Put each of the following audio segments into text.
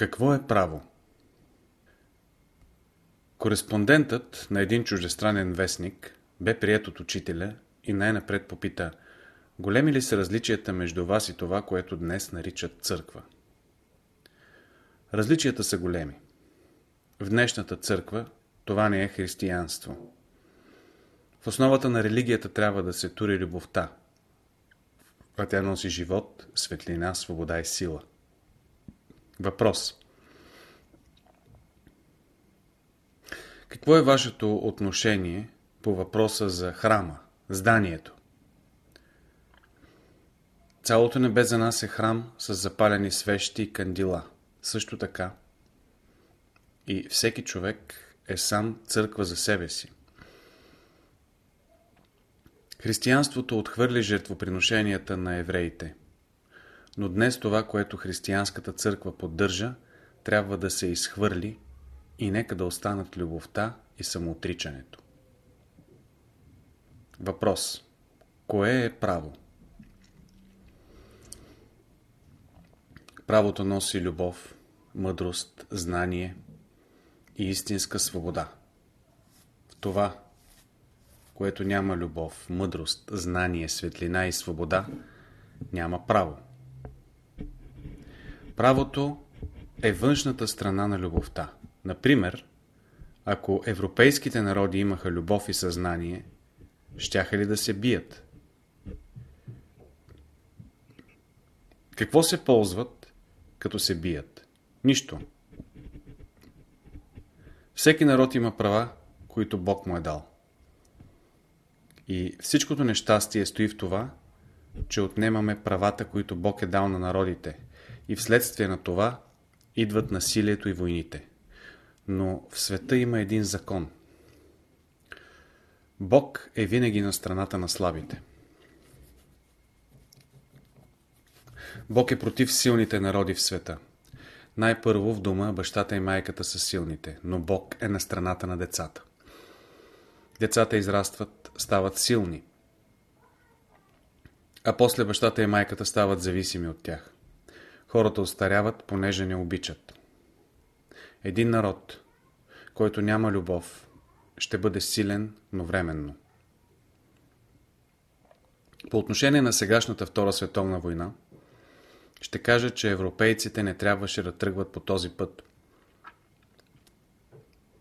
Какво е право? Кореспондентът на един чуждестранен вестник бе прият от учителя и най-напред попита Големи ли са различията между вас и това, което днес наричат църква? Различията са големи. В днешната църква това не е християнство. В основата на религията трябва да се тури любовта, а тя носи живот, светлина, свобода и сила. Въпрос. Какво е вашето отношение по въпроса за храма, зданието? Цялото небе за нас е храм с запалени свещи и кандила. Също така. И всеки човек е сам църква за себе си. Християнството отхвърли жертвоприношенията на евреите. Но днес това, което християнската църква поддържа, трябва да се изхвърли и нека да останат любовта и самоотричането. Въпрос. Кое е право? Правото носи любов, мъдрост, знание и истинска свобода. В това, което няма любов, мъдрост, знание, светлина и свобода, няма право. Правото е външната страна на любовта. Например, ако европейските народи имаха любов и съзнание, щяха ли да се бият? Какво се ползват, като се бият? Нищо. Всеки народ има права, които Бог му е дал. И всичкото нещастие стои в това, че отнемаме правата, които Бог е дал на народите. И вследствие на това идват насилието и войните. Но в света има един закон. Бог е винаги на страната на слабите. Бог е против силните народи в света. Най-първо в дома бащата и майката са силните, но Бог е на страната на децата. Децата израстват, стават силни, а после бащата и майката стават зависими от тях. Хората остаряват, понеже не обичат. Един народ, който няма любов, ще бъде силен, но временно. По отношение на сегашната Втора световна война, ще кажа, че европейците не трябваше да тръгват по този път.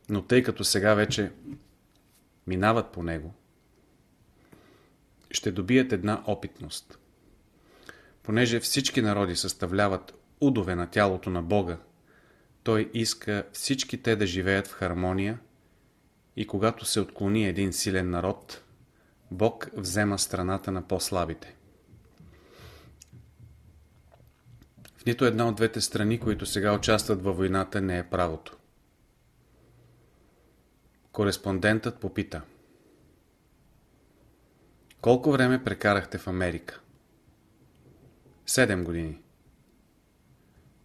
Но тъй като сега вече минават по него, ще добият една опитност. Понеже всички народи съставляват удове на тялото на Бога, той иска всички те да живеят в хармония и когато се отклони един силен народ, Бог взема страната на по-слабите. В нито една от двете страни, които сега участват във войната, не е правото. Кореспондентът попита. Колко време прекарахте в Америка? Седем години.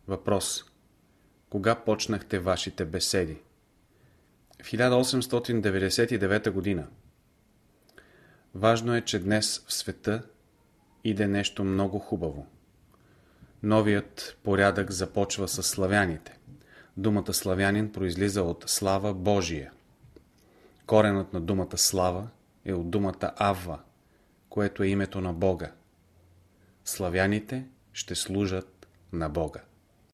Въпрос. Кога почнахте вашите беседи? В 1899 година. Важно е, че днес в света иде нещо много хубаво. Новият порядък започва с славяните. Думата славянин произлиза от слава Божия. Коренът на думата слава е от думата Авва, което е името на Бога. Славяните ще служат на Бога.